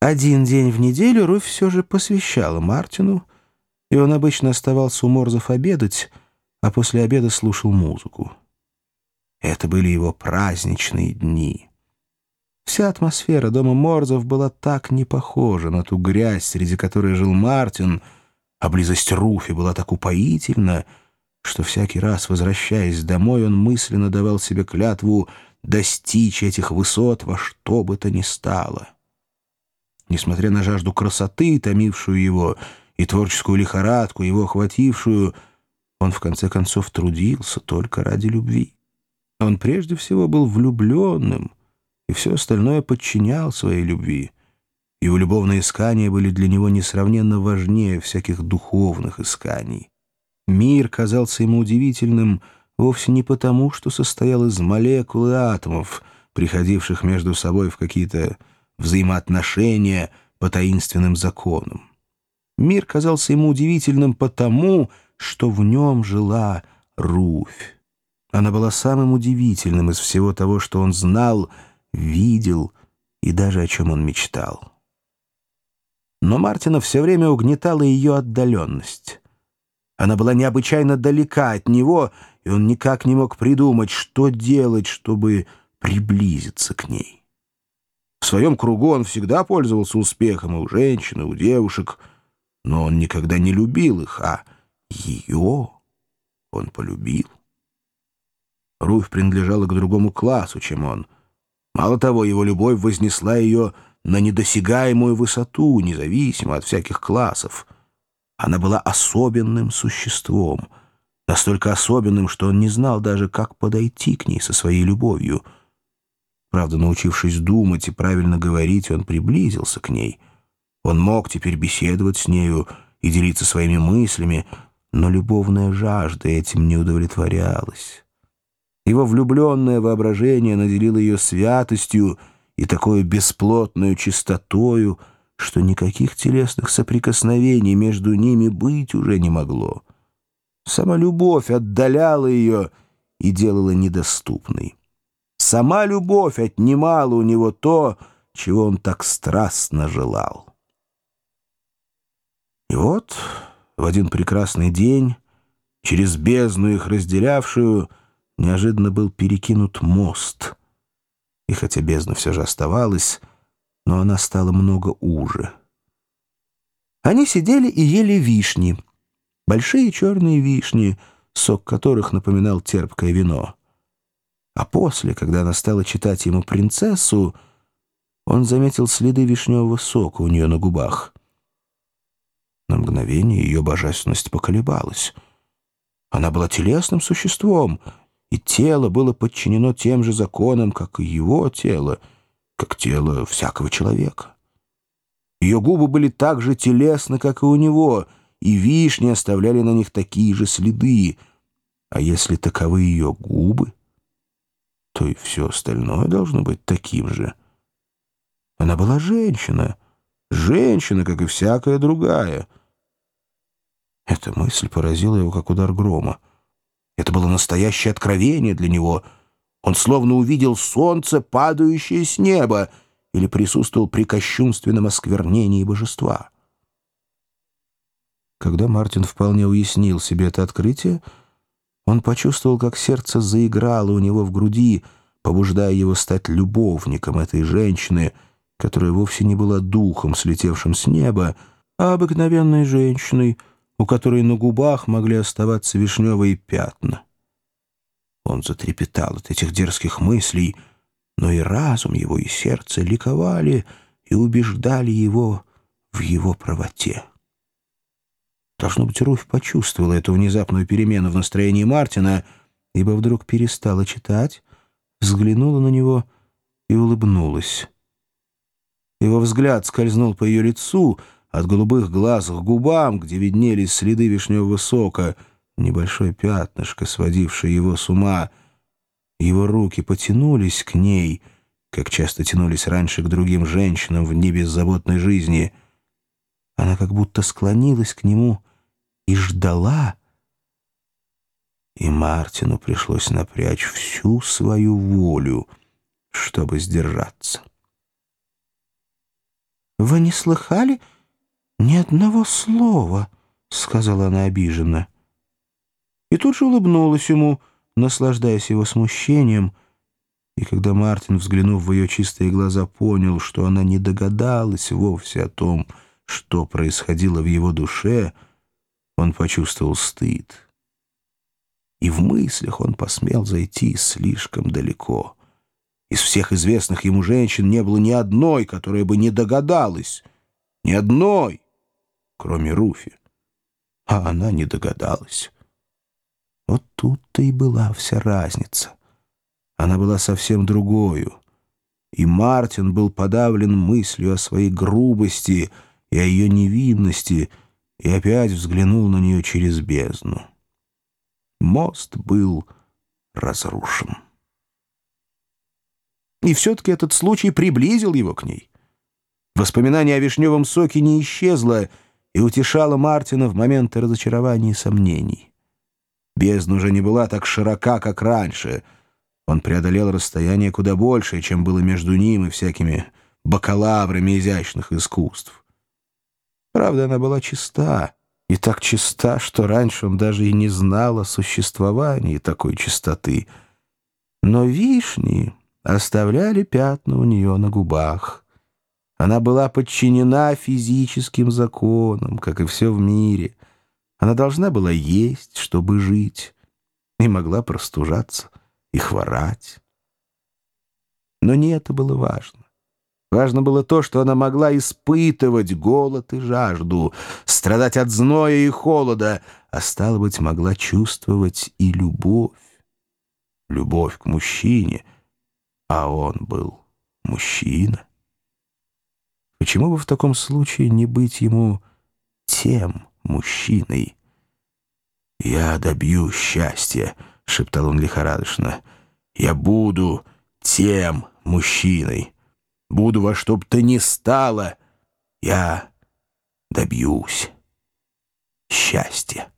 Один день в неделю Руфь все же посвящала Мартину, и он обычно оставался у Морзов обедать, а после обеда слушал музыку. Это были его праздничные дни. Вся атмосфера дома Морзов была так не похожа на ту грязь, среди которой жил Мартин, а близость Руфи была так упоительна, что всякий раз, возвращаясь домой, он мысленно давал себе клятву достичь этих высот во что бы то ни стало. Несмотря на жажду красоты, томившую его, и творческую лихорадку, его охватившую, он в конце концов трудился только ради любви. Он прежде всего был влюбленным, и все остальное подчинял своей любви. Его любовные искания были для него несравненно важнее всяких духовных исканий. Мир казался ему удивительным вовсе не потому, что состоял из молекул и атомов, приходивших между собой в какие-то взаимоотношения по таинственным законам. Мир казался ему удивительным потому, что в нем жила Руфь. Она была самым удивительным из всего того, что он знал, видел и даже о чем он мечтал. Но Мартина все время угнетала ее отдаленность. Она была необычайно далека от него, и он никак не мог придумать, что делать, чтобы приблизиться к ней. В своем кругу он всегда пользовался успехом и у женщин, и у девушек, но он никогда не любил их, а ее он полюбил. Руфь принадлежала к другому классу, чем он. Мало того, его любовь вознесла ее на недосягаемую высоту, независимо от всяких классов. Она была особенным существом, настолько особенным, что он не знал даже, как подойти к ней со своей любовью — Правда, научившись думать и правильно говорить, он приблизился к ней. Он мог теперь беседовать с нею и делиться своими мыслями, но любовная жажда этим не удовлетворялась. Его влюбленное воображение наделило ее святостью и такой бесплотную чистотою, что никаких телесных соприкосновений между ними быть уже не могло. Сама любовь отдаляла ее и делала недоступной. Сама любовь отнимала у него то, чего он так страстно желал. И вот в один прекрасный день через бездну их разделявшую неожиданно был перекинут мост. И хотя бездна все же оставалась, но она стала много уже. Они сидели и ели вишни, большие черные вишни, сок которых напоминал терпкое вино. А после, когда она стала читать ему «Принцессу», он заметил следы вишневого сока у нее на губах. На мгновение ее божественность поколебалась. Она была телесным существом, и тело было подчинено тем же законам, как и его тело, как тело всякого человека. Ее губы были так же телесны, как и у него, и вишни оставляли на них такие же следы. А если таковы ее губы, то и все остальное должно быть таким же. Она была женщина, женщина, как и всякая другая. Эта мысль поразила его, как удар грома. Это было настоящее откровение для него. Он словно увидел солнце, падающее с неба, или присутствовал при кощунственном осквернении божества. Когда Мартин вполне уяснил себе это открытие, он почувствовал, как сердце заиграло у него в груди, побуждая его стать любовником этой женщины, которая вовсе не была духом, слетевшим с неба, а обыкновенной женщиной, у которой на губах могли оставаться вишневые пятна. Он затрепетал от этих дерзких мыслей, но и разум его, и сердце ликовали и убеждали его в его правоте. Должно быть, Руфь почувствовала эту внезапную перемену в настроении Мартина, ибо вдруг перестала читать, взглянула на него и улыбнулась. Его взгляд скользнул по ее лицу, от голубых глаз к губам, где виднелись следы вишневого сока, небольшое пятнышко, сводившее его с ума. Его руки потянулись к ней, как часто тянулись раньше к другим женщинам в небеззаботной жизни. Она как будто склонилась к нему и ждала. И Мартину пришлось напрячь всю свою волю, чтобы сдержаться. «Вы не слыхали ни одного слова?» — сказала она обиженно. И тут же улыбнулась ему, наслаждаясь его смущением, и когда Мартин, взглянув в ее чистые глаза, понял, что она не догадалась вовсе о том, что происходило в его душе, он почувствовал стыд. И в мыслях он посмел зайти слишком далеко. Из всех известных ему женщин не было ни одной, которая бы не догадалась. Ни одной, кроме Руфи. А она не догадалась. Вот тут-то и была вся разница. Она была совсем другою. И Мартин был подавлен мыслью о своей грубости — и о ее невинности, и опять взглянул на нее через бездну. Мост был разрушен. И все-таки этот случай приблизил его к ней. Воспоминание о вишневом соке не исчезло и утешало Мартина в моменты разочарования и сомнений. Бездна уже не была так широка, как раньше. Он преодолел расстояние куда большее, чем было между ним и всякими бакалаврами изящных искусств. Правда, она была чиста, и так чиста, что раньше он даже и не знал о существовании такой чистоты. Но вишни оставляли пятна у нее на губах. Она была подчинена физическим законам, как и все в мире. Она должна была есть, чтобы жить, и могла простужаться и хворать. Но не это было важно. Важно было то, что она могла испытывать голод и жажду, страдать от зноя и холода, а, стало быть, могла чувствовать и любовь. Любовь к мужчине, а он был мужчина. Почему бы в таком случае не быть ему тем мужчиной? «Я добью счастья», — шептал он лихорадочно. «Я буду тем мужчиной». Буду во что бы то ни стало, я добьюсь счастья.